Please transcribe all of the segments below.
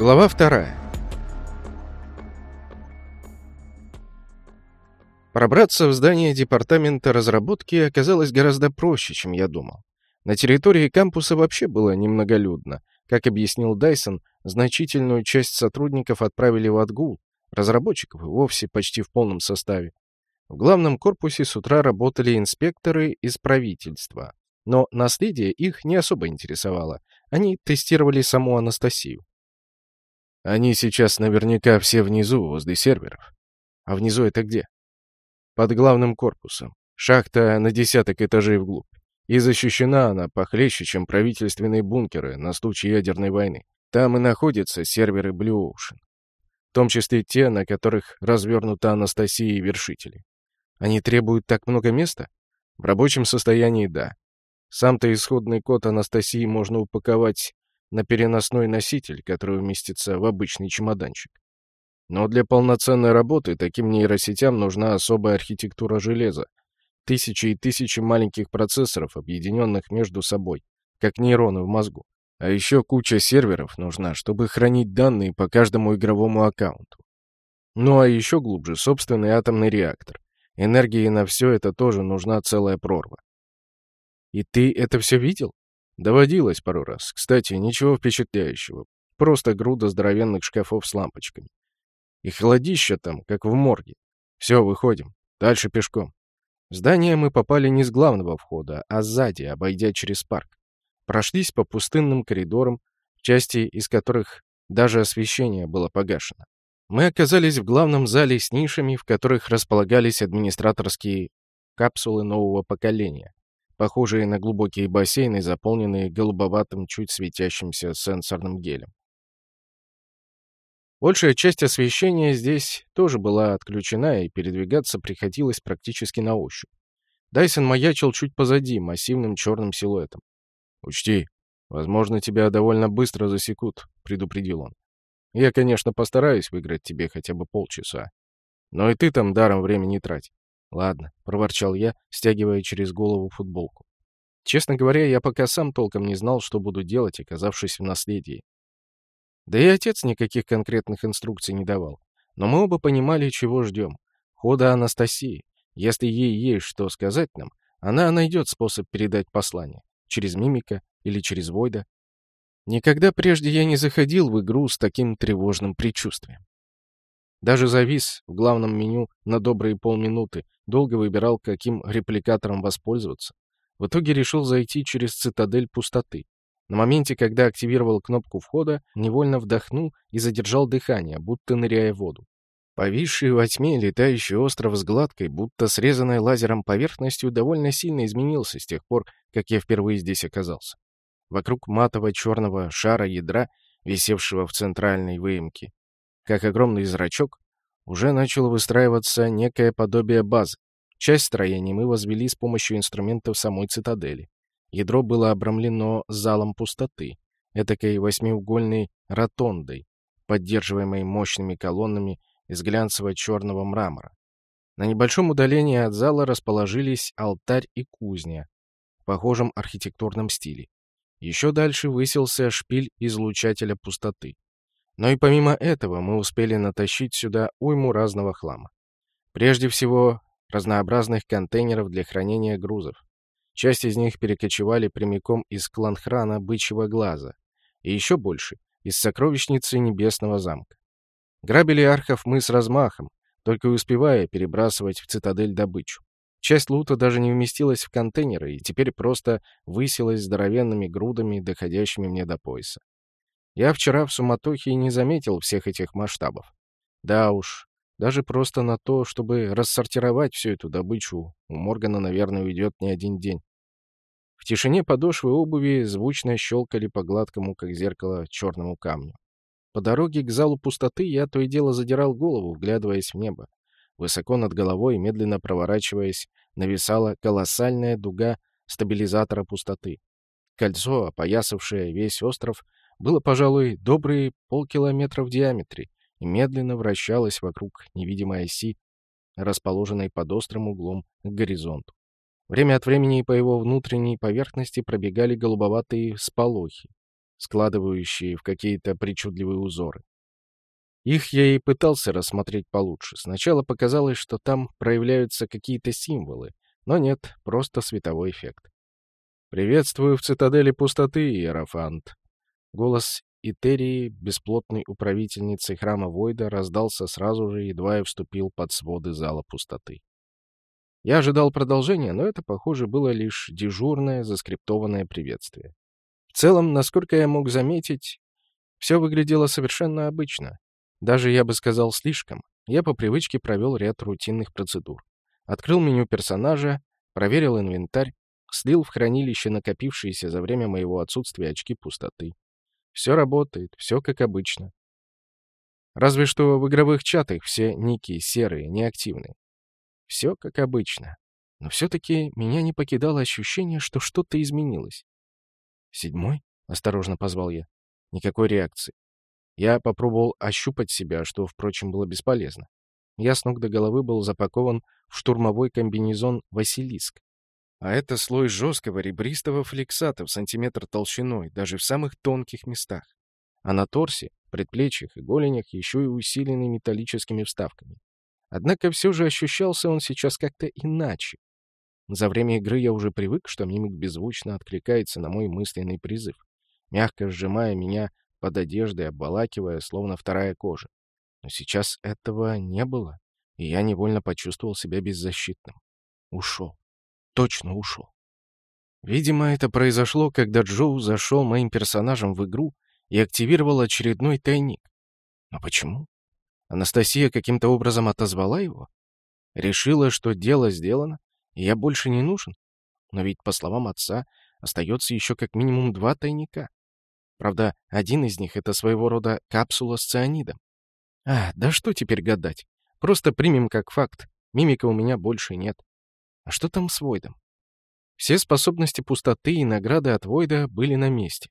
Глава вторая. Пробраться в здание департамента разработки оказалось гораздо проще, чем я думал. На территории кампуса вообще было немноголюдно. Как объяснил Дайсон, значительную часть сотрудников отправили в отгул, разработчиков вовсе почти в полном составе. В главном корпусе с утра работали инспекторы из правительства, но наследие их не особо интересовало. Они тестировали саму Анастасию. Они сейчас наверняка все внизу, возле серверов. А внизу это где? Под главным корпусом. Шахта на десяток этажей вглубь. И защищена она похлеще, чем правительственные бункеры на случай ядерной войны. Там и находятся серверы Blue Ocean. В том числе те, на которых развернута Анастасия и Вершители. Они требуют так много места? В рабочем состоянии — да. Сам-то исходный код Анастасии можно упаковать на переносной носитель, который уместится в обычный чемоданчик. Но для полноценной работы таким нейросетям нужна особая архитектура железа. Тысячи и тысячи маленьких процессоров, объединенных между собой, как нейроны в мозгу. А еще куча серверов нужна, чтобы хранить данные по каждому игровому аккаунту. Ну а еще глубже собственный атомный реактор. Энергии на все это тоже нужна целая прорва. И ты это все видел? Доводилось пару раз. Кстати, ничего впечатляющего. Просто груда здоровенных шкафов с лампочками. И холодища там, как в морге. Все, выходим. Дальше пешком. В здание мы попали не с главного входа, а сзади, обойдя через парк. Прошлись по пустынным коридорам, части из которых даже освещение было погашено. Мы оказались в главном зале с нишами, в которых располагались администраторские капсулы нового поколения похожие на глубокие бассейны, заполненные голубоватым, чуть светящимся сенсорным гелем. Большая часть освещения здесь тоже была отключена, и передвигаться приходилось практически на ощупь. Дайсон маячил чуть позади, массивным черным силуэтом. «Учти, возможно, тебя довольно быстро засекут», — предупредил он. «Я, конечно, постараюсь выиграть тебе хотя бы полчаса. Но и ты там даром времени не трать. «Ладно», — проворчал я, стягивая через голову футболку. Честно говоря, я пока сам толком не знал, что буду делать, оказавшись в наследии. Да и отец никаких конкретных инструкций не давал. Но мы оба понимали, чего ждем. Хода Анастасии. Если ей есть что сказать нам, она найдет способ передать послание. Через мимика или через Войда. Никогда прежде я не заходил в игру с таким тревожным предчувствием. Даже завис в главном меню на добрые полминуты, долго выбирал, каким репликатором воспользоваться. В итоге решил зайти через цитадель пустоты. На моменте, когда активировал кнопку входа, невольно вдохнул и задержал дыхание, будто ныряя в воду. Повисший во тьме летающий остров с гладкой, будто срезанной лазером поверхностью, довольно сильно изменился с тех пор, как я впервые здесь оказался. Вокруг матово-черного шара ядра, висевшего в центральной выемке, как огромный зрачок, уже начало выстраиваться некое подобие базы. Часть строений мы возвели с помощью инструментов самой цитадели. Ядро было обрамлено залом пустоты, этакой восьмиугольной ротондой, поддерживаемой мощными колоннами из глянцево-черного мрамора. На небольшом удалении от зала расположились алтарь и кузня в похожем архитектурном стиле. Еще дальше высился шпиль излучателя пустоты. Но и помимо этого мы успели натащить сюда уйму разного хлама. Прежде всего, разнообразных контейнеров для хранения грузов. Часть из них перекочевали прямиком из кланхрана Бычьего Глаза, и еще больше — из сокровищницы Небесного замка. Грабили архов мы с размахом, только успевая перебрасывать в цитадель добычу. Часть лута даже не вместилась в контейнеры и теперь просто высилась здоровенными грудами, доходящими мне до пояса. Я вчера в суматохе не заметил всех этих масштабов. Да уж, даже просто на то, чтобы рассортировать всю эту добычу, у Моргана, наверное, уйдет не один день. В тишине подошвы обуви звучно щелкали по гладкому, как зеркало, черному камню. По дороге к залу пустоты я то и дело задирал голову, вглядываясь в небо. Высоко над головой, медленно проворачиваясь, нависала колоссальная дуга стабилизатора пустоты. Кольцо, опоясавшее весь остров, было, пожалуй, добрые полкилометра в диаметре и медленно вращалось вокруг невидимой оси, расположенной под острым углом к горизонту. Время от времени по его внутренней поверхности пробегали голубоватые сполохи. складывающие в какие-то причудливые узоры. Их я и пытался рассмотреть получше. Сначала показалось, что там проявляются какие-то символы, но нет, просто световой эффект. «Приветствую в цитадели пустоты, Иерофант!» Голос Итерии, бесплотной управительницы храма Войда, раздался сразу же, едва я вступил под своды зала пустоты. Я ожидал продолжения, но это, похоже, было лишь дежурное, заскриптованное приветствие. В целом, насколько я мог заметить, все выглядело совершенно обычно. Даже, я бы сказал, слишком. Я по привычке провел ряд рутинных процедур. Открыл меню персонажа, проверил инвентарь, слил в хранилище накопившиеся за время моего отсутствия очки пустоты. Все работает, все как обычно. Разве что в игровых чатах все ники серые, неактивные. Все как обычно. Но все-таки меня не покидало ощущение, что что-то изменилось. «Седьмой?» — осторожно позвал я. Никакой реакции. Я попробовал ощупать себя, что, впрочем, было бесполезно. Я с ног до головы был запакован в штурмовой комбинезон «Василиск», а это слой жесткого ребристого флексата в сантиметр толщиной, даже в самых тонких местах. А на торсе, предплечьях и голенях еще и усиленный металлическими вставками. Однако все же ощущался он сейчас как-то иначе. За время игры я уже привык, что мимик беззвучно откликается на мой мысленный призыв, мягко сжимая меня под одеждой, обволакивая, словно вторая кожа. Но сейчас этого не было, и я невольно почувствовал себя беззащитным. Ушел точно ушел. Видимо, это произошло, когда Джоу зашел моим персонажем в игру и активировал очередной тайник. Но почему? Анастасия каким-то образом отозвала его? Решила, что дело сделано, и я больше не нужен? Но ведь, по словам отца, остается еще как минимум два тайника. Правда, один из них — это своего рода капсула с цианидом. А, да что теперь гадать? Просто примем как факт. Мимика у меня больше нет. А что там с Войдом? Все способности пустоты и награды от Войда были на месте.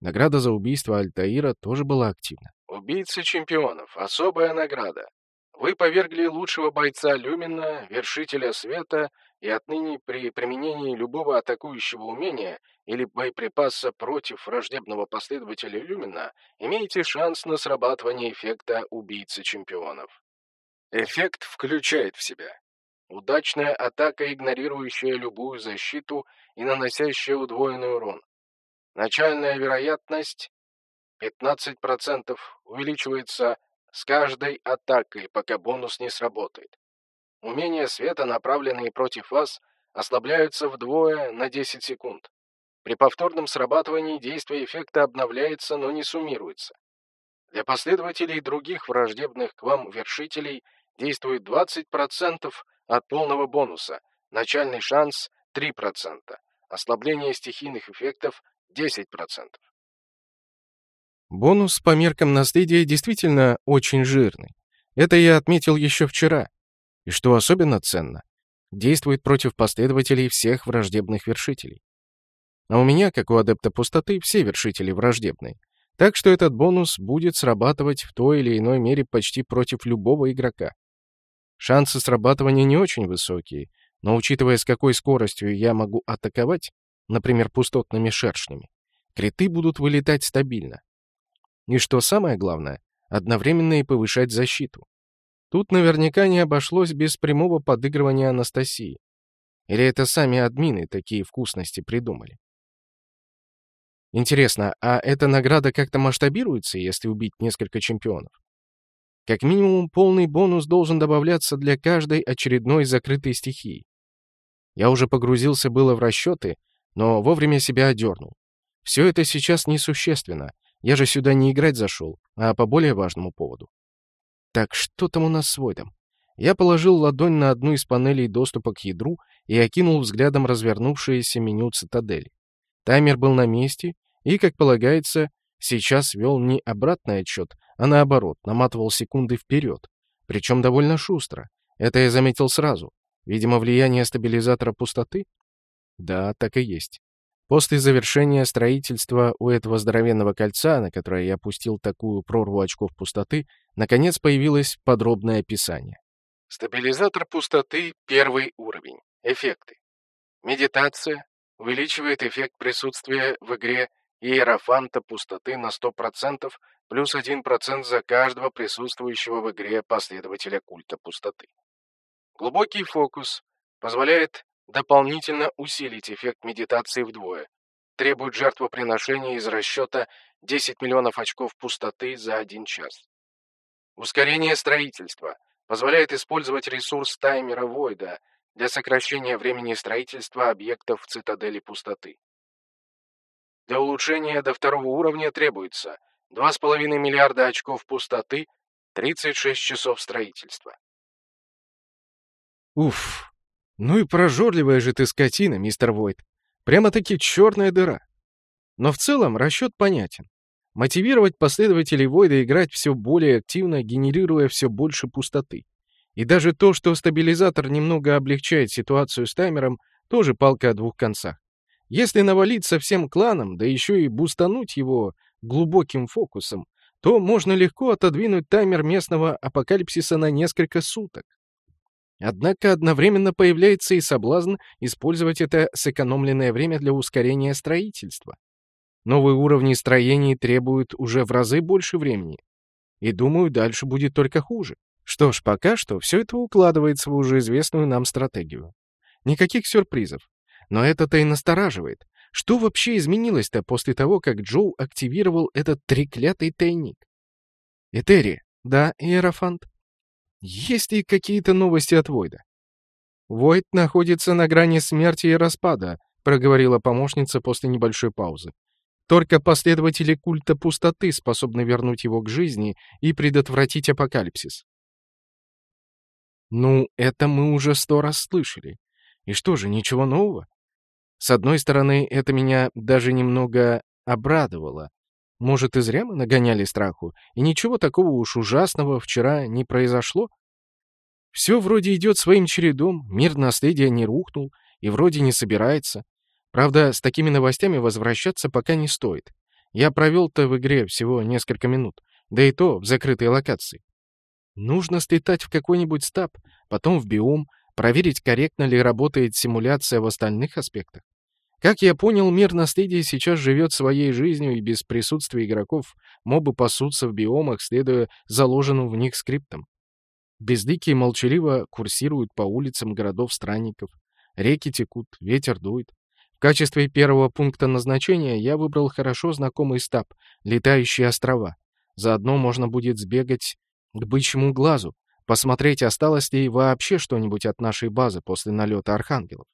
Награда за убийство Альтаира тоже была активна. Убийца чемпионов. Особая награда. Вы повергли лучшего бойца Люмина, вершителя света, и отныне при применении любого атакующего умения или боеприпаса против враждебного последователя Люмина имеете шанс на срабатывание эффекта убийцы чемпионов. Эффект включает в себя Удачная атака, игнорирующая любую защиту и наносящая удвоенный урон. Начальная вероятность 15% увеличивается с каждой атакой, пока бонус не сработает. Умения света, направленные против вас, ослабляются вдвое на 10 секунд. При повторном срабатывании действие эффекта обновляется, но не суммируется. Для последователей других враждебных к вам вершителей действует 20% от полного бонуса. Начальный шанс 3%. Ослабление стихийных эффектов 10%. Бонус по меркам наследия действительно очень жирный. Это я отметил еще вчера. И что особенно ценно, действует против последователей всех враждебных вершителей. А у меня, как у адепта пустоты, все вершители враждебные. Так что этот бонус будет срабатывать в той или иной мере почти против любого игрока. Шансы срабатывания не очень высокие, но учитывая, с какой скоростью я могу атаковать, например, пустотными шершнями, криты будут вылетать стабильно. И что самое главное, одновременно и повышать защиту. Тут наверняка не обошлось без прямого подыгрывания Анастасии. Или это сами админы такие вкусности придумали? Интересно, а эта награда как-то масштабируется, если убить несколько чемпионов? Как минимум, полный бонус должен добавляться для каждой очередной закрытой стихии. Я уже погрузился было в расчеты, но вовремя себя одернул. Все это сейчас несущественно. Я же сюда не играть зашел, а по более важному поводу. Так что там у нас с Войдом? Я положил ладонь на одну из панелей доступа к ядру и окинул взглядом развернувшееся меню цитадели. Таймер был на месте и, как полагается, сейчас вел не обратный отчет, а наоборот, наматывал секунды вперед. Причем довольно шустро. Это я заметил сразу. Видимо, влияние стабилизатора пустоты? Да, так и есть. После завершения строительства у этого здоровенного кольца, на которое я опустил такую прорву очков пустоты, наконец появилось подробное описание. Стабилизатор пустоты — первый уровень. Эффекты. Медитация увеличивает эффект присутствия в игре иерофанта пустоты на 100% плюс 1% за каждого присутствующего в игре последователя культа пустоты. Глубокий фокус позволяет дополнительно усилить эффект медитации вдвое, требует жертвоприношения из расчета 10 миллионов очков пустоты за один час. Ускорение строительства позволяет использовать ресурс таймера Войда для сокращения времени строительства объектов в цитадели пустоты. Для улучшения до второго уровня требуется 2,5 миллиарда очков пустоты, 36 часов строительства. Уф, ну и прожорливая же ты скотина, мистер Войд. Прямо-таки черная дыра. Но в целом расчет понятен. Мотивировать последователей Войда играть все более активно, генерируя все больше пустоты. И даже то, что стабилизатор немного облегчает ситуацию с таймером, тоже палка о двух концах. Если навалиться всем кланом, да еще и бустануть его глубоким фокусом, то можно легко отодвинуть таймер местного апокалипсиса на несколько суток. Однако одновременно появляется и соблазн использовать это сэкономленное время для ускорения строительства. Новые уровни строений требуют уже в разы больше времени. И думаю, дальше будет только хуже. Что ж, пока что все это укладывается в уже известную нам стратегию. Никаких сюрпризов. Но это-то и настораживает. Что вообще изменилось-то после того, как Джоу активировал этот треклятый тайник? Этери, да, Иерофант? Есть ли какие-то новости от Войда? Войд находится на грани смерти и распада, проговорила помощница после небольшой паузы. Только последователи культа пустоты способны вернуть его к жизни и предотвратить апокалипсис. Ну, это мы уже сто раз слышали. И что же, ничего нового? С одной стороны, это меня даже немного обрадовало. Может, и зря мы нагоняли страху, и ничего такого уж ужасного вчера не произошло? Все вроде идет своим чередом, мир наследия не рухнул и вроде не собирается. Правда, с такими новостями возвращаться пока не стоит. Я провел-то в игре всего несколько минут, да и то в закрытой локации. Нужно слетать в какой-нибудь стаб, потом в биом, проверить, корректно ли работает симуляция в остальных аспектах. Как я понял, мир наследия сейчас живет своей жизнью, и без присутствия игроков мобы пасутся в биомах, следуя заложенным в них скриптам. Безликие молчаливо курсируют по улицам городов странников. Реки текут, ветер дует. В качестве первого пункта назначения я выбрал хорошо знакомый стаб — летающие острова. Заодно можно будет сбегать к бычьему глазу, посмотреть, осталось ли вообще что-нибудь от нашей базы после налета архангелов.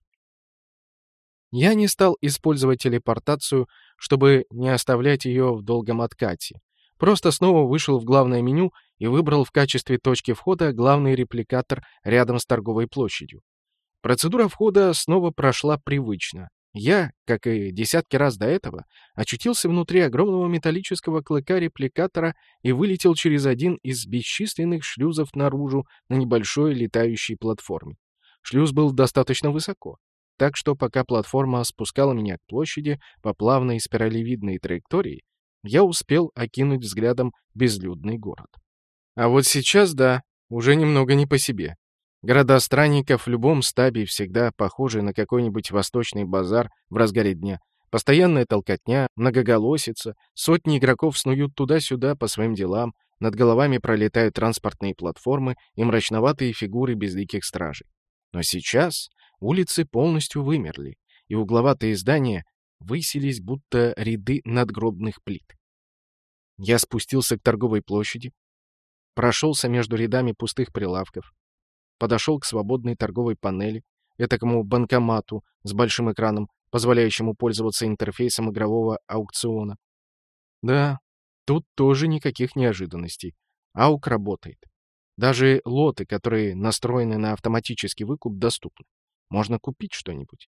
Я не стал использовать телепортацию, чтобы не оставлять ее в долгом откате. Просто снова вышел в главное меню и выбрал в качестве точки входа главный репликатор рядом с торговой площадью. Процедура входа снова прошла привычно. Я, как и десятки раз до этого, очутился внутри огромного металлического клыка репликатора и вылетел через один из бесчисленных шлюзов наружу на небольшой летающей платформе. Шлюз был достаточно высоко, так что пока платформа спускала меня к площади по плавной спиралевидной траектории, я успел окинуть взглядом безлюдный город. А вот сейчас, да, уже немного не по себе. Города странников в любом стабе всегда похожи на какой-нибудь восточный базар в разгаре дня. Постоянная толкотня, многоголосица, сотни игроков снуют туда-сюда по своим делам, над головами пролетают транспортные платформы и мрачноватые фигуры безликих стражей. Но сейчас улицы полностью вымерли, и угловатые здания высились будто ряды надгробных плит. Я спустился к торговой площади, прошелся между рядами пустых прилавков, подошел к свободной торговой панели, этакому банкомату с большим экраном, позволяющему пользоваться интерфейсом игрового аукциона. Да, тут тоже никаких неожиданностей. Аук работает. Даже лоты, которые настроены на автоматический выкуп, доступны. Можно купить что-нибудь.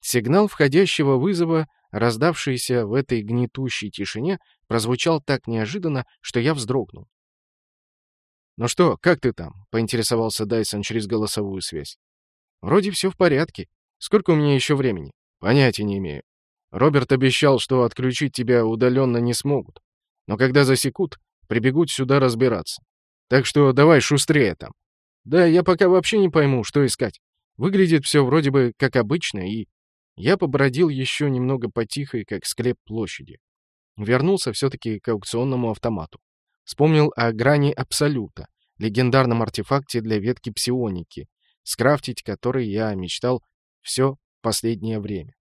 Сигнал входящего вызова, раздавшийся в этой гнетущей тишине, прозвучал так неожиданно, что я вздрогнул. «Ну что, как ты там?» — поинтересовался Дайсон через голосовую связь. «Вроде все в порядке. Сколько у меня еще времени?» «Понятия не имею. Роберт обещал, что отключить тебя удаленно не смогут. Но когда засекут, прибегут сюда разбираться. Так что давай шустрее там. Да, я пока вообще не пойму, что искать. Выглядит все вроде бы как обычно и... Я побродил еще немного по тихой, как склеп площади. Вернулся все-таки к аукционному автомату. Вспомнил о грани Абсолюта, легендарном артефакте для ветки псионики, скрафтить который я мечтал все последнее время.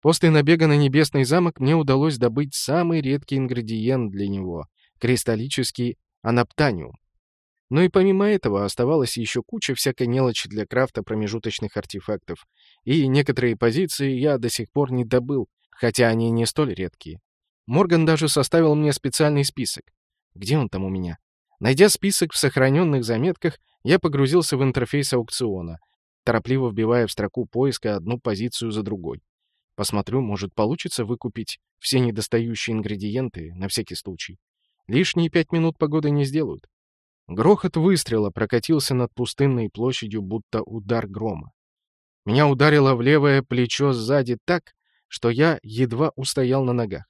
После набега на Небесный замок мне удалось добыть самый редкий ингредиент для него — кристаллический анаптаниум. Но и помимо этого оставалась еще куча всякой мелочи для крафта промежуточных артефактов, и некоторые позиции я до сих пор не добыл, хотя они не столь редкие. Морган даже составил мне специальный список. Где он там у меня? Найдя список в сохраненных заметках, я погрузился в интерфейс аукциона, торопливо вбивая в строку поиска одну позицию за другой. Посмотрю, может, получится выкупить все недостающие ингредиенты на всякий случай. Лишние пять минут погоды не сделают. Грохот выстрела прокатился над пустынной площадью, будто удар грома. Меня ударило в левое плечо сзади так, что я едва устоял на ногах.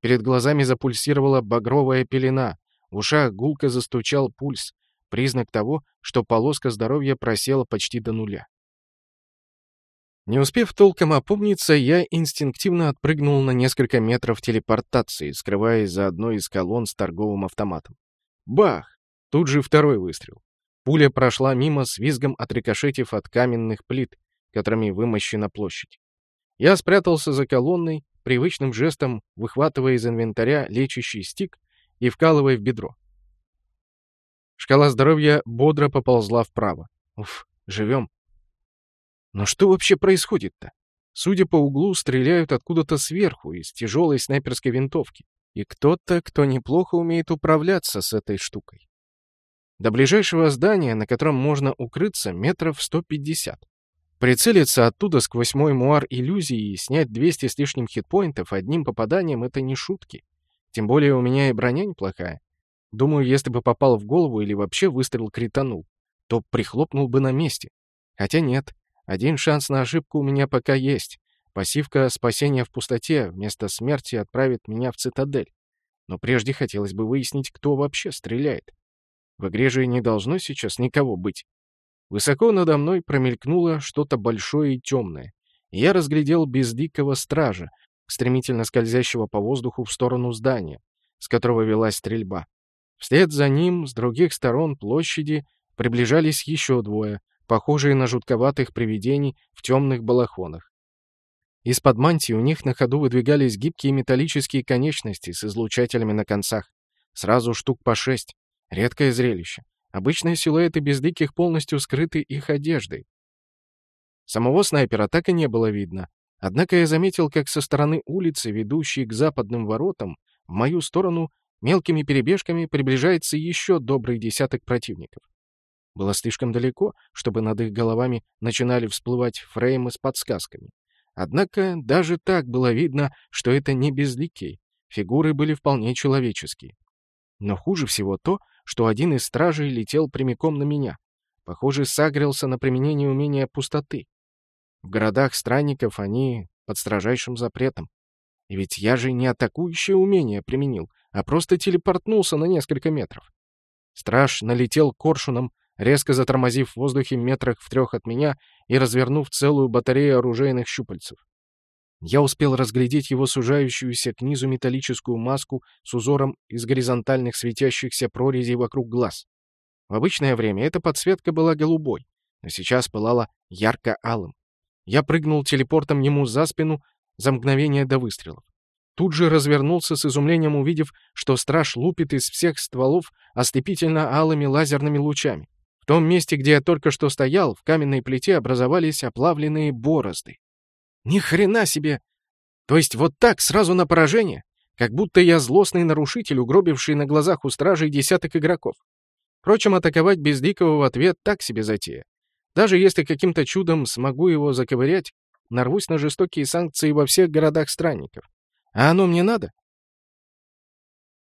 Перед глазами запульсировала багровая пелена, в ушах гулко застучал пульс, признак того, что полоска здоровья просела почти до нуля. Не успев толком опомниться, я инстинктивно отпрыгнул на несколько метров телепортации, скрываясь за одной из колонн с торговым автоматом. Бах! Тут же второй выстрел. Пуля прошла мимо с визгом отрикошетив от каменных плит, которыми вымощена площадь. Я спрятался за колонной, привычным жестом выхватывая из инвентаря лечащий стик и вкалывая в бедро. Шкала здоровья бодро поползла вправо. Уф, живем. Но что вообще происходит-то? Судя по углу, стреляют откуда-то сверху, из тяжелой снайперской винтовки. И кто-то, кто неплохо умеет управляться с этой штукой. До ближайшего здания, на котором можно укрыться, метров 150. Прицелиться оттуда сквозь мой муар иллюзии и снять 200 с лишним хитпоинтов одним попаданием — это не шутки. Тем более у меня и броня неплохая. Думаю, если бы попал в голову или вообще выстрел кританул, то прихлопнул бы на месте. Хотя нет, один шанс на ошибку у меня пока есть. Пассивка спасения в пустоте вместо смерти отправит меня в цитадель. Но прежде хотелось бы выяснить, кто вообще стреляет. В игре же не должно сейчас никого быть. Высоко надо мной промелькнуло что-то большое и темное. Я разглядел бездикого стража, стремительно скользящего по воздуху в сторону здания, с которого велась стрельба. Вслед за ним, с других сторон площади, приближались еще двое, похожие на жутковатых привидений в темных балахонах. Из-под мантии у них на ходу выдвигались гибкие металлические конечности с излучателями на концах. Сразу штук по шесть. Редкое зрелище. Обычные силуэты бездиких полностью скрыты их одеждой. Самого снайпера так и не было видно. Однако я заметил, как со стороны улицы, ведущей к западным воротам, в мою сторону мелкими перебежками приближается еще добрый десяток противников. Было слишком далеко, чтобы над их головами начинали всплывать фреймы с подсказками. Однако даже так было видно, что это не безликий. Фигуры были вполне человеческие. Но хуже всего то, что один из стражей летел прямиком на меня. Похоже, сагрился на применение умения пустоты. В городах странников они под строжайшим запретом. И ведь я же не атакующее умение применил, а просто телепортнулся на несколько метров. Страж налетел коршуном, резко затормозив в воздухе метрах в трех от меня и развернув целую батарею оружейных щупальцев. Я успел разглядеть его сужающуюся к низу металлическую маску с узором из горизонтальных светящихся прорезей вокруг глаз. В обычное время эта подсветка была голубой, но сейчас пылала ярко-алым. Я прыгнул телепортом ему за спину за мгновение до выстрелов. Тут же развернулся с изумлением, увидев, что страж лупит из всех стволов ослепительно-алыми лазерными лучами том месте, где я только что стоял, в каменной плите образовались оплавленные борозды. Ни хрена себе! То есть вот так, сразу на поражение? Как будто я злостный нарушитель, угробивший на глазах у стражей десяток игроков. Впрочем, атаковать безликого в ответ так себе затея. Даже если каким-то чудом смогу его заковырять, нарвусь на жестокие санкции во всех городах странников. А оно мне надо?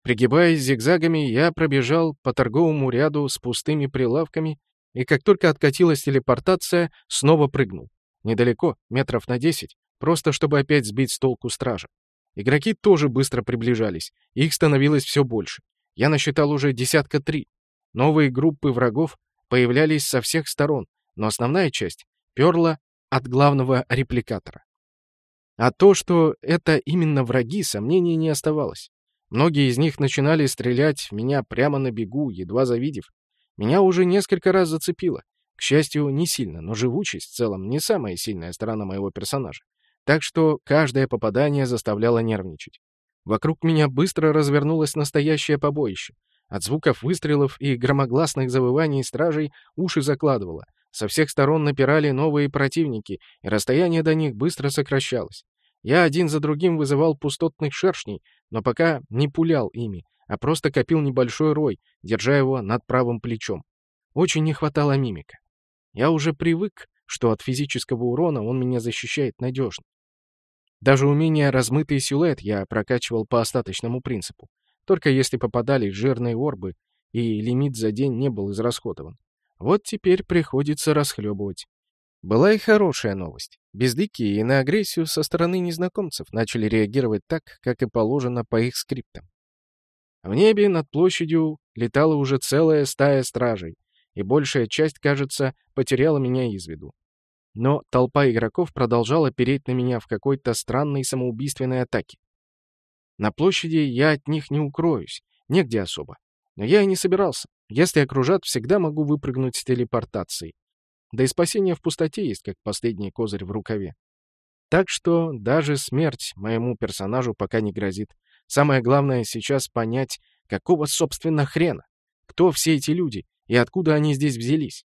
Пригибаясь зигзагами, я пробежал по торговому ряду с пустыми прилавками и как только откатилась телепортация, снова прыгнул. Недалеко, метров на десять, просто чтобы опять сбить с толку стража. Игроки тоже быстро приближались, их становилось все больше. Я насчитал уже десятка три. Новые группы врагов появлялись со всех сторон, но основная часть перла от главного репликатора. А то, что это именно враги, сомнений не оставалось. Многие из них начинали стрелять в меня прямо на бегу, едва завидев. Меня уже несколько раз зацепило. К счастью, не сильно, но живучесть в целом не самая сильная сторона моего персонажа. Так что каждое попадание заставляло нервничать. Вокруг меня быстро развернулось настоящее побоище. От звуков выстрелов и громогласных завываний стражей уши закладывало. Со всех сторон напирали новые противники, и расстояние до них быстро сокращалось. Я один за другим вызывал пустотных шершней, но пока не пулял ими, а просто копил небольшой рой, держа его над правым плечом. Очень не хватало мимика. Я уже привык, что от физического урона он меня защищает надежно. Даже умение «размытый силуэт» я прокачивал по остаточному принципу, только если попадали жирные орбы, и лимит за день не был израсходован. Вот теперь приходится расхлебывать. Была и хорошая новость. Бездыкие и на агрессию со стороны незнакомцев начали реагировать так, как и положено по их скриптам. В небе над площадью летала уже целая стая стражей, и большая часть, кажется, потеряла меня из виду. Но толпа игроков продолжала переть на меня в какой-то странной самоубийственной атаке. На площади я от них не укроюсь, негде особо. Но я и не собирался. Если окружат, всегда могу выпрыгнуть с телепортацией. Да и спасение в пустоте есть как последний козырь в рукаве. Так что даже смерть моему персонажу пока не грозит. Самое главное сейчас понять, какого собственно хрена? Кто все эти люди и откуда они здесь взялись?